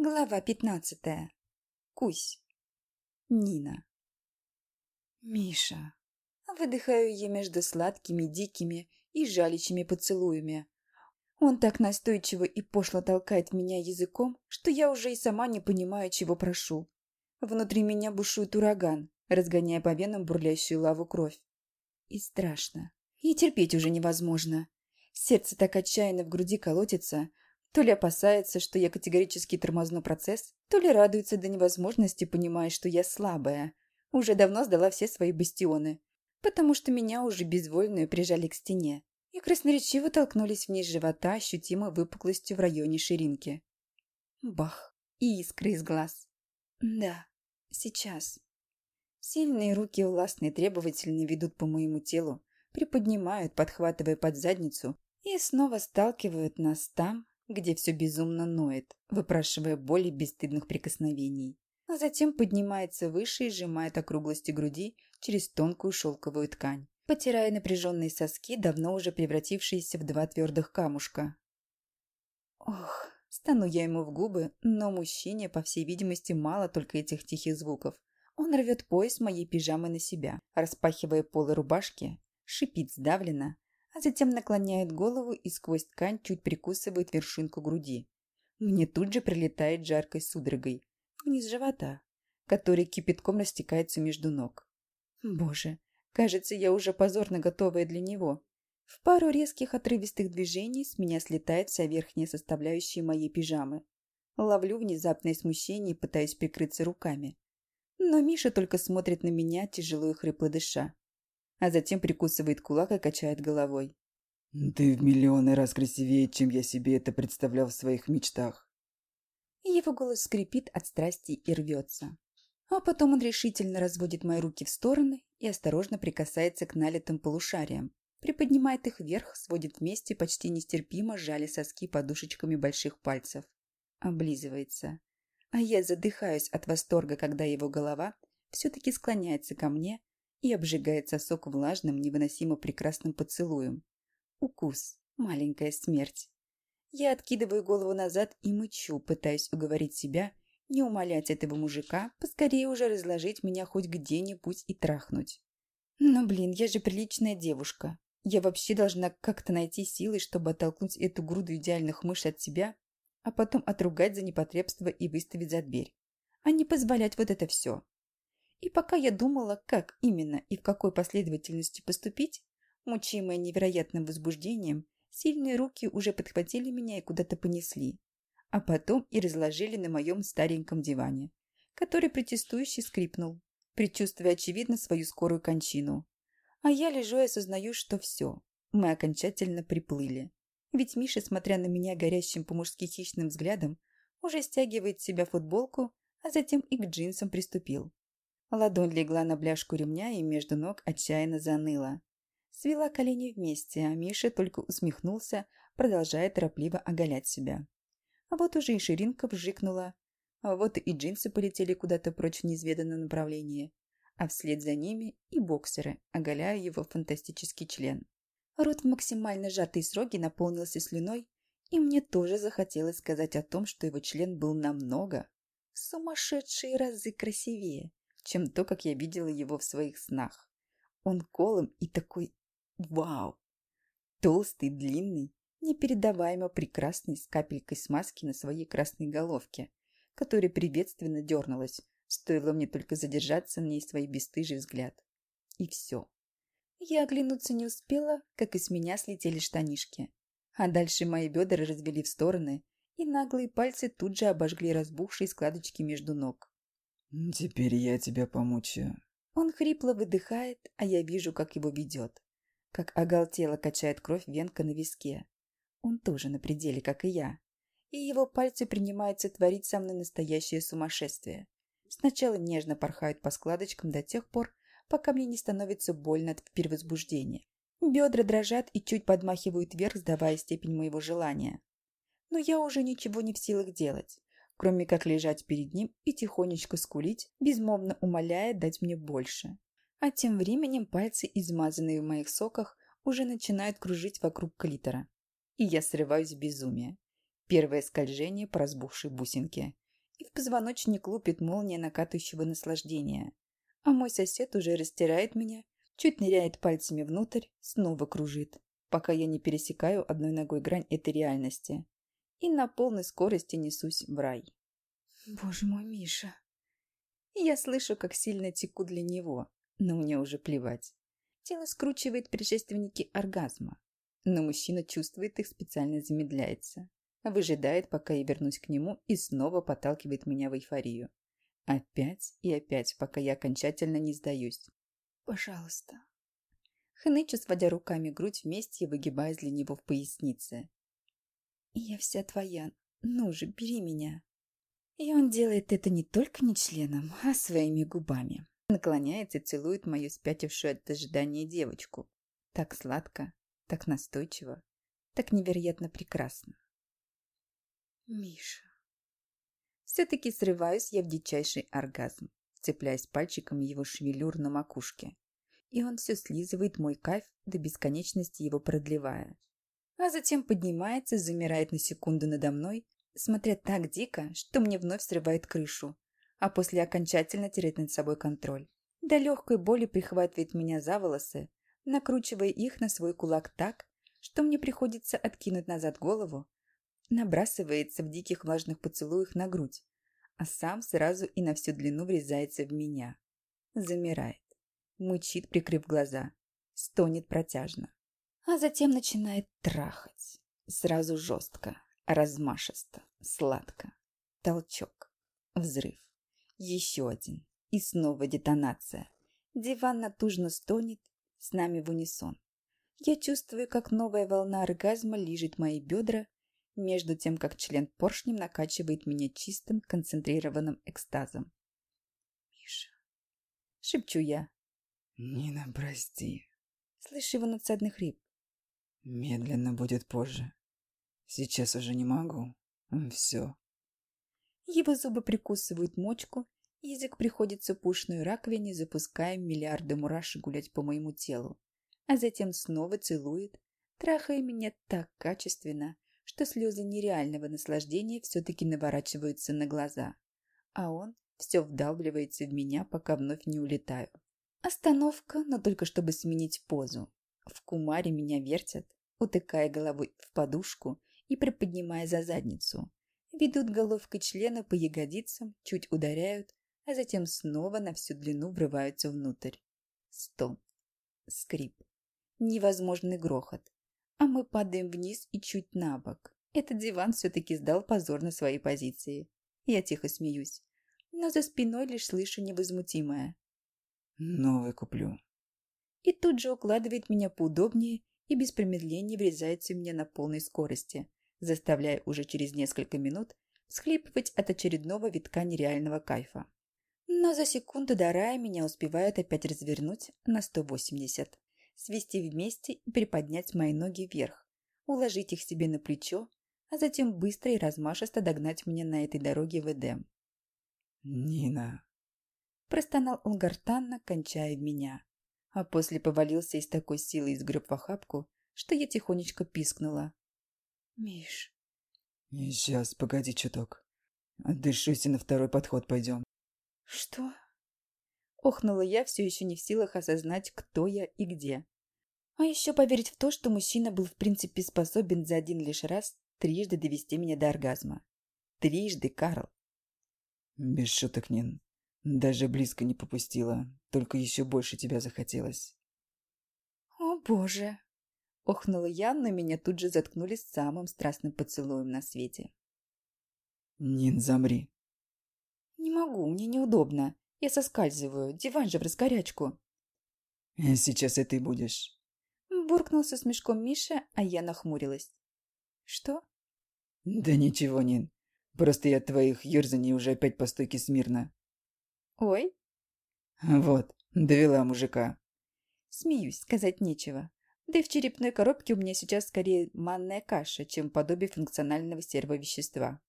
Глава пятнадцатая. Кусь. Нина. Миша. Выдыхаю я между сладкими, дикими и жалящими поцелуями. Он так настойчиво и пошло толкает меня языком, что я уже и сама не понимаю, чего прошу. Внутри меня бушует ураган, разгоняя по венам бурлящую лаву кровь. И страшно. И терпеть уже невозможно. Сердце так отчаянно в груди колотится, то ли опасается, что я категорически тормозну процесс, то ли радуется до невозможности, понимая, что я слабая. Уже давно сдала все свои бастионы, потому что меня уже безвольную прижали к стене и красноречиво толкнулись вниз живота ощутимо выпуклостью в районе ширинки. Бах! И искры из глаз. Да, сейчас. Сильные руки властные требовательно ведут по моему телу, приподнимают, подхватывая под задницу, и снова сталкивают нас там, где все безумно ноет, выпрашивая боли бесстыдных прикосновений. А затем поднимается выше и сжимает округлости груди через тонкую шелковую ткань, потирая напряженные соски, давно уже превратившиеся в два твердых камушка. Ох, стану я ему в губы, но мужчине, по всей видимости, мало только этих тихих звуков. Он рвет пояс моей пижамы на себя, распахивая полы рубашки, шипит сдавленно, а затем наклоняет голову и сквозь ткань чуть прикусывает вершинку груди. Мне тут же прилетает жаркой судорогой вниз живота, который кипятком растекается между ног. Боже, кажется, я уже позорно готовая для него. В пару резких отрывистых движений с меня слетает вся верхняя составляющая моей пижамы. Ловлю внезапное смущение и пытаюсь прикрыться руками. Но Миша только смотрит на меня, тяжело и хрипло дыша а затем прикусывает кулак и качает головой. «Ты в миллионы раз красивее, чем я себе это представлял в своих мечтах». Его голос скрипит от страсти и рвется. А потом он решительно разводит мои руки в стороны и осторожно прикасается к налитым полушариям, приподнимает их вверх, сводит вместе, почти нестерпимо жали соски подушечками больших пальцев. Облизывается. А я задыхаюсь от восторга, когда его голова все-таки склоняется ко мне, и обжигает сосок влажным, невыносимо прекрасным поцелуем. Укус. Маленькая смерть. Я откидываю голову назад и мычу, пытаясь уговорить себя не умолять этого мужика, поскорее уже разложить меня хоть где-нибудь и трахнуть. Но, блин, я же приличная девушка. Я вообще должна как-то найти силы, чтобы оттолкнуть эту груду идеальных мышь от себя, а потом отругать за непотребство и выставить за дверь. А не позволять вот это все. И пока я думала, как именно и в какой последовательности поступить, мучимая невероятным возбуждением, сильные руки уже подхватили меня и куда-то понесли, а потом и разложили на моем стареньком диване, который протестующий скрипнул, предчувствуя, очевидно, свою скорую кончину. А я лежу и осознаю, что все, мы окончательно приплыли. Ведь Миша, смотря на меня горящим по-мужски хищным взглядом, уже стягивает с себя футболку, а затем и к джинсам приступил. Ладонь легла на бляшку ремня и между ног отчаянно заныла. Свела колени вместе, а Миша только усмехнулся, продолжая торопливо оголять себя. А вот уже и ширинка вжикнула, а вот и джинсы полетели куда-то прочь в неизведанное направление, а вслед за ними и боксеры, оголяя его фантастический член. Рот в максимально сжатые сроки наполнился слюной, и мне тоже захотелось сказать о том, что его член был намного, сумасшедшие разы красивее чем то, как я видела его в своих снах. Он колом и такой «Вау!» Толстый, длинный, непередаваемо прекрасный, с капелькой смазки на своей красной головке, которая приветственно дернулась, стоило мне только задержаться на ней свой бесстыжий взгляд. И все. Я оглянуться не успела, как из меня слетели штанишки. А дальше мои бедра развели в стороны, и наглые пальцы тут же обожгли разбухшие складочки между ног. «Теперь я тебя помучаю». Он хрипло выдыхает, а я вижу, как его ведет. Как оголтело качает кровь венка на виске. Он тоже на пределе, как и я. И его пальцы принимаются творить со мной настоящее сумасшествие. Сначала нежно порхают по складочкам до тех пор, пока мне не становится больно от перевозбуждения. Бедра дрожат и чуть подмахивают вверх, сдавая степень моего желания. Но я уже ничего не в силах делать кроме как лежать перед ним и тихонечко скулить, безмолвно умоляя дать мне больше. А тем временем пальцы, измазанные в моих соках, уже начинают кружить вокруг клитора. И я срываюсь в безумие. Первое скольжение по разбухшей бусинке. и в позвоночник лупит молния накатывающего наслаждения. А мой сосед уже растирает меня, чуть ныряет пальцами внутрь, снова кружит, пока я не пересекаю одной ногой грань этой реальности и на полной скорости несусь в рай. Боже мой, Миша. Я слышу, как сильно теку для него, но мне уже плевать. Тело скручивает предшественники оргазма, но мужчина чувствует их, специально замедляется. Выжидает, пока я вернусь к нему, и снова подталкивает меня в эйфорию. Опять и опять, пока я окончательно не сдаюсь. Пожалуйста. Хнычу, сводя руками грудь вместе и выгибаясь для него в пояснице. Я вся твоя. Ну же, бери меня. И он делает это не только не членом, а своими губами. Наклоняется и целует мою спятившую от ожидания девочку. Так сладко, так настойчиво, так невероятно прекрасно. Миша. Все-таки срываюсь я в дичайший оргазм, цепляясь пальчиком его шевелюр на макушке. И он все слизывает мой кайф до бесконечности его продлевая. А затем поднимается, замирает на секунду надо мной, смотря так дико, что мне вновь срывает крышу, а после окончательно теряет над собой контроль. До легкой боли прихватывает меня за волосы, накручивая их на свой кулак так, что мне приходится откинуть назад голову, набрасывается в диких влажных поцелуях на грудь, а сам сразу и на всю длину врезается в меня. Замирает, мычит, прикрыв глаза, стонет протяжно, а затем начинает трахать. Сразу жестко, размашисто, сладко. Толчок, взрыв, еще один и снова детонация. Диван натужно стонет, с нами в унисон. Я чувствую, как новая волна оргазма лижет мои бедра между тем, как член поршнем накачивает меня чистым, концентрированным экстазом. «Миша!» — шепчу я. «Нина, прости!» — слышу его надсадный хрип. «Медленно будет позже. Сейчас уже не могу. Все». Его зубы прикусывают мочку, язык приходится пушную раковине, запуская миллиарды мурашек гулять по моему телу, а затем снова целует, трахая меня так качественно, что слезы нереального наслаждения все-таки наворачиваются на глаза, а он все вдавливается в меня, пока вновь не улетаю. Остановка, но только чтобы сменить позу. В кумаре меня вертят, утыкая головой в подушку и приподнимая за задницу. Ведут головкой члена по ягодицам, чуть ударяют, а затем снова на всю длину врываются внутрь. Стон. Скрип. Невозможный грохот а мы падаем вниз и чуть на бок. Этот диван все-таки сдал позор на своей позиции. Я тихо смеюсь, но за спиной лишь слышу невозмутимое. «Новый куплю». И тут же укладывает меня поудобнее и без промедления врезается в меня на полной скорости, заставляя уже через несколько минут схлипывать от очередного витка нереального кайфа. Но за секунду до рая меня успевают опять развернуть на 180 свести вместе и приподнять мои ноги вверх, уложить их себе на плечо, а затем быстро и размашисто догнать меня на этой дороге в Эдем. «Нина!» Простонал он гортанно, кончая в меня, а после повалился из такой силы и сгреб в охапку, что я тихонечко пискнула. «Миш!» «Сейчас, погоди чуток. Отдышусь и на второй подход пойдем». «Что?» Охнула я, все еще не в силах осознать, кто я и где. А еще поверить в то, что мужчина был в принципе способен за один лишь раз трижды довести меня до оргазма. Трижды, Карл. Без шуток, Нин. Даже близко не попустила, только еще больше тебя захотелось. О, боже! Охнула я, но меня тут же заткнули самым страстным поцелуем на свете. Нин, замри. Не могу, мне неудобно. Я соскальзываю, диван же в раскорячку. Э, сейчас и ты будешь. Буркнул со смешком Миша, а я нахмурилась. Что? Да ничего, Нин. Просто я от твоих ерзаний уже опять по стойке смирно. Ой. Вот, довела мужика. Смеюсь, сказать нечего. Да и в черепной коробке у меня сейчас скорее манная каша, чем подобие функционального сервовещества.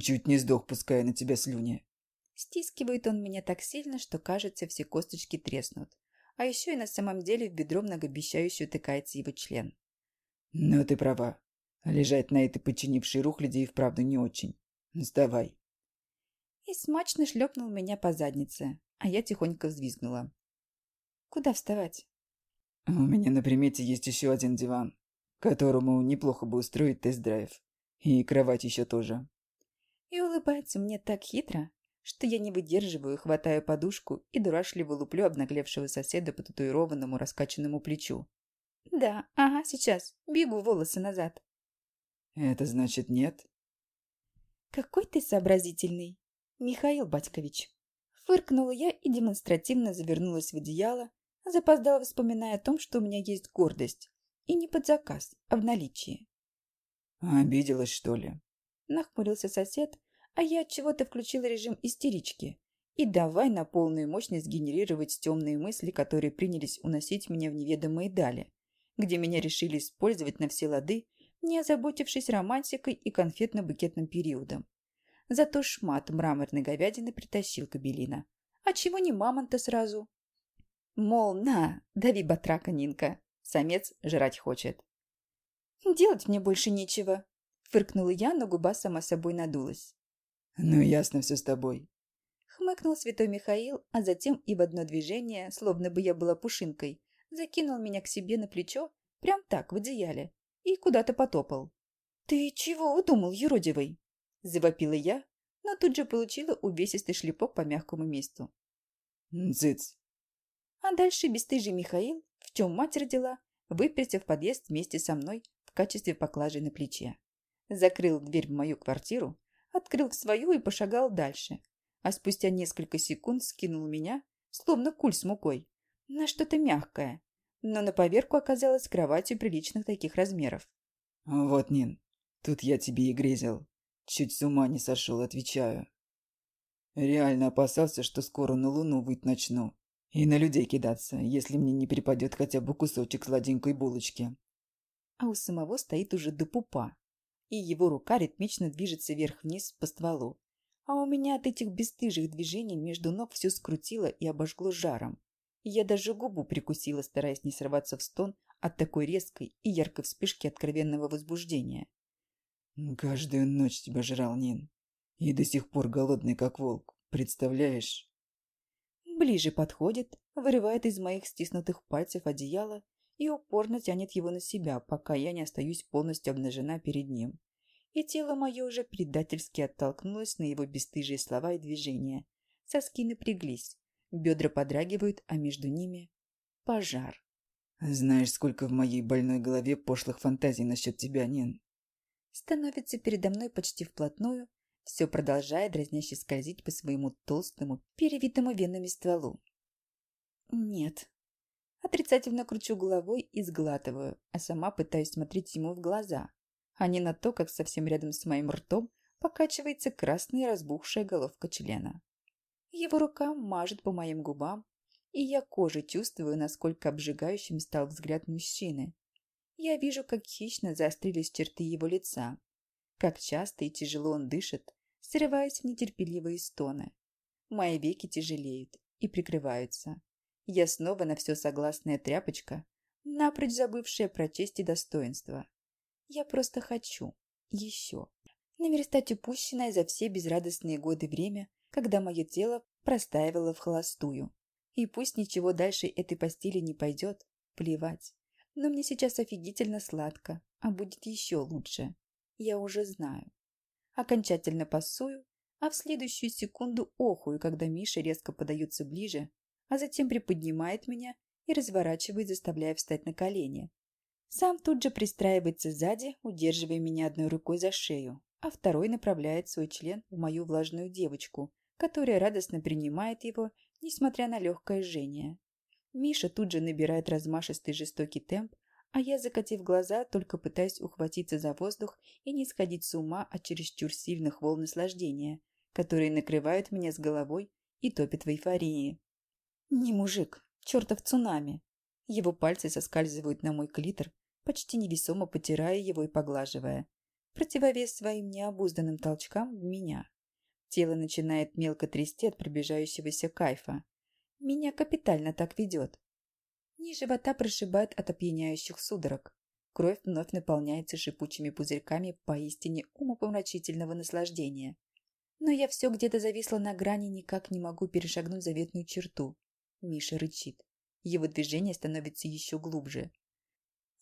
Чуть не сдох, пуская на тебя слюни. Стискивает он меня так сильно, что, кажется, все косточки треснут. А еще и на самом деле в бедро многообещающе утыкается его член. «Ну, ты права. Лежать на этой подчинившей рухляде и вправду не очень. Сдавай». И смачно шлепнул меня по заднице, а я тихонько взвизгнула. «Куда вставать?» «У меня на примете есть еще один диван, которому неплохо бы устроить тест-драйв. И кровать еще тоже». И улыбается мне так хитро, что я не выдерживаю, хватаю подушку и дурашливо луплю обнаглевшего соседа по татуированному раскачанному плечу. «Да, ага, сейчас. Бегу волосы назад». «Это значит нет?» «Какой ты сообразительный, Михаил Батькович!» Фыркнула я и демонстративно завернулась в одеяло, запоздала, вспоминая о том, что у меня есть гордость. И не под заказ, а в наличии. «Обиделась, что ли?» Нахмурился сосед, а я от чего-то включила режим истерички. И давай на полную мощность генерировать темные мысли, которые принялись уносить меня в неведомые дали, где меня решили использовать на все лады, не озаботившись романтикой и конфетно-букетным периодом. Зато шмат мраморной говядины притащил кабелина. А чего не мамонта сразу? Мол, на, дави батрака, Нинка. Самец жрать хочет. «Делать мне больше нечего», — фыркнула я, но губа сама собой надулась. «Ну, ясно все с тобой». Хмыкнул святой Михаил, а затем и в одно движение, словно бы я была пушинкой, закинул меня к себе на плечо, прям так, в одеяле, и куда-то потопал. «Ты чего удумал, юродивый?» – завопила я, но тут же получила увесистый шлепок по мягкому месту. «Цыц!» А дальше бесстыжий Михаил, в чем мать родила, выперся в подъезд вместе со мной в качестве поклажи на плече. Закрыл дверь в мою квартиру, открыл свою и пошагал дальше, а спустя несколько секунд скинул меня, словно куль с мукой, на что-то мягкое, но на поверку оказалась кроватью приличных таких размеров. «Вот, Нин, тут я тебе и грезил. Чуть с ума не сошел, отвечаю. Реально опасался, что скоро на луну выть начну. И на людей кидаться, если мне не перепадет хотя бы кусочек сладенькой булочки. А у самого стоит уже до пупа, и его рука ритмично движется вверх-вниз по стволу. А у меня от этих бесстыжих движений между ног все скрутило и обожгло жаром. Я даже губу прикусила, стараясь не сорваться в стон от такой резкой и яркой вспышки откровенного возбуждения. «Каждую ночь тебя жрал Нин. И до сих пор голодный, как волк. Представляешь?» Ближе подходит, вырывает из моих стиснутых пальцев одеяло и упорно тянет его на себя, пока я не остаюсь полностью обнажена перед ним. И тело мое уже предательски оттолкнулось на его бесстыжие слова и движения. Соски напряглись, бедра подрагивают, а между ними – пожар. «Знаешь, сколько в моей больной голове пошлых фантазий насчет тебя, Нин?» Становится передо мной почти вплотную, все продолжая дразняще скользить по своему толстому, перевитому венами стволу. «Нет», Отрицательно кручу головой и сглатываю, а сама пытаюсь смотреть ему в глаза, а не на то, как совсем рядом с моим ртом покачивается красная разбухшая головка члена. Его рука мажет по моим губам, и я кожей чувствую, насколько обжигающим стал взгляд мужчины. Я вижу, как хищно заострились черты его лица, как часто и тяжело он дышит, срываясь в нетерпеливые стоны. Мои веки тяжелеют и прикрываются, я снова на все согласная тряпочка, напрочь забывшая про честь и достоинство. Я просто хочу. Еще. Наверстать упущенное за все безрадостные годы время, когда мое тело простаивало в холостую. И пусть ничего дальше этой постели не пойдет, плевать. Но мне сейчас офигительно сладко, а будет еще лучше. Я уже знаю. Окончательно пасую, а в следующую секунду охую, когда Миша резко подается ближе, а затем приподнимает меня и разворачивает, заставляя встать на колени. Сам тут же пристраивается сзади, удерживая меня одной рукой за шею, а второй направляет свой член в мою влажную девочку, которая радостно принимает его, несмотря на легкое жжение. Миша тут же набирает размашистый жестокий темп, а я, закатив глаза, только пытаюсь ухватиться за воздух и не сходить с ума от чересчур сильных волн наслаждения, которые накрывают меня с головой и топят в эйфории. Не мужик, чертов цунами. Его пальцы соскальзывают на мой клитор, почти невесомо потирая его и поглаживая. Противовес своим необузданным толчкам в меня. Тело начинает мелко трясти от пробежающегося кайфа. Меня капитально так ведет. Низ живота прошибает от опьяняющих судорог. Кровь вновь наполняется шипучими пузырьками поистине умопомрачительного наслаждения. Но я все где-то зависла на грани, никак не могу перешагнуть заветную черту. Миша рычит. Его движение становится еще глубже.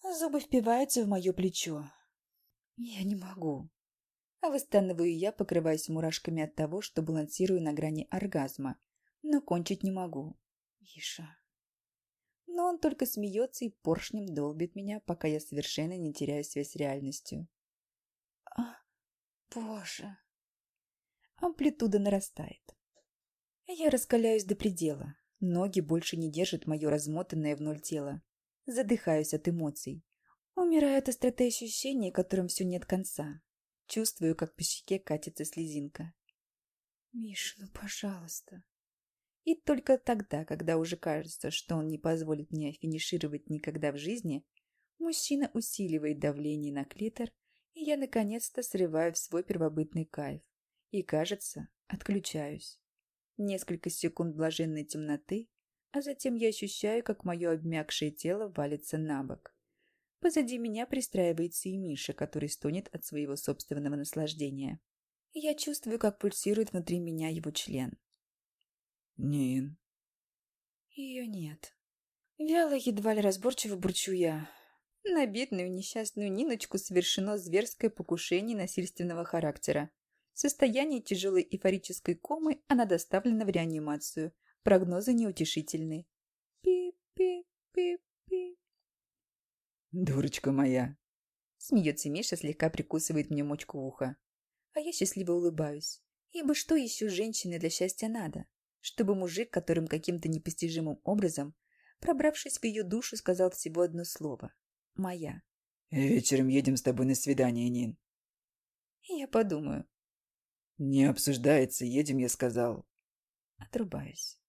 Зубы впиваются в мое плечо. Я не могу. А восстанавливаю я, покрываясь мурашками от того, что балансирую на грани оргазма. Но кончить не могу. Миша. Но он только смеется и поршнем долбит меня, пока я совершенно не теряю связь с реальностью. А, боже. Амплитуда нарастает. Я раскаляюсь до предела. Ноги больше не держат мое размотанное в ноль тело. Задыхаюсь от эмоций. Умираю от остроты ощущений, которым все нет конца. Чувствую, как по щеке катится слезинка. «Миш, ну пожалуйста». И только тогда, когда уже кажется, что он не позволит мне финишировать никогда в жизни, мужчина усиливает давление на клитор, и я наконец-то срываю в свой первобытный кайф. И, кажется, отключаюсь. Несколько секунд блаженной темноты, а затем я ощущаю, как мое обмякшее тело валится на бок. Позади меня пристраивается и Миша, который стонет от своего собственного наслаждения. Я чувствую, как пульсирует внутри меня его член. Нин. Ее нет. Вяло, едва ли разборчиво бурчу я. На бедную несчастную Ниночку совершено зверское покушение насильственного характера. В состоянии тяжелой эйфорической комы она доставлена в реанимацию. Прогнозы неутешительны. Пи-пи-пи-пи. Дурочка моя. Смеется Миша, слегка прикусывает мне мочку уха. А я счастливо улыбаюсь. Ибо что еще женщине для счастья надо? Чтобы мужик, которым каким-то непостижимым образом, пробравшись в ее душу, сказал всего одно слово. «Моя». «Вечером едем с тобой на свидание, Нин». «Я подумаю». «Не обсуждается, едем, я сказал». Отрубаюсь.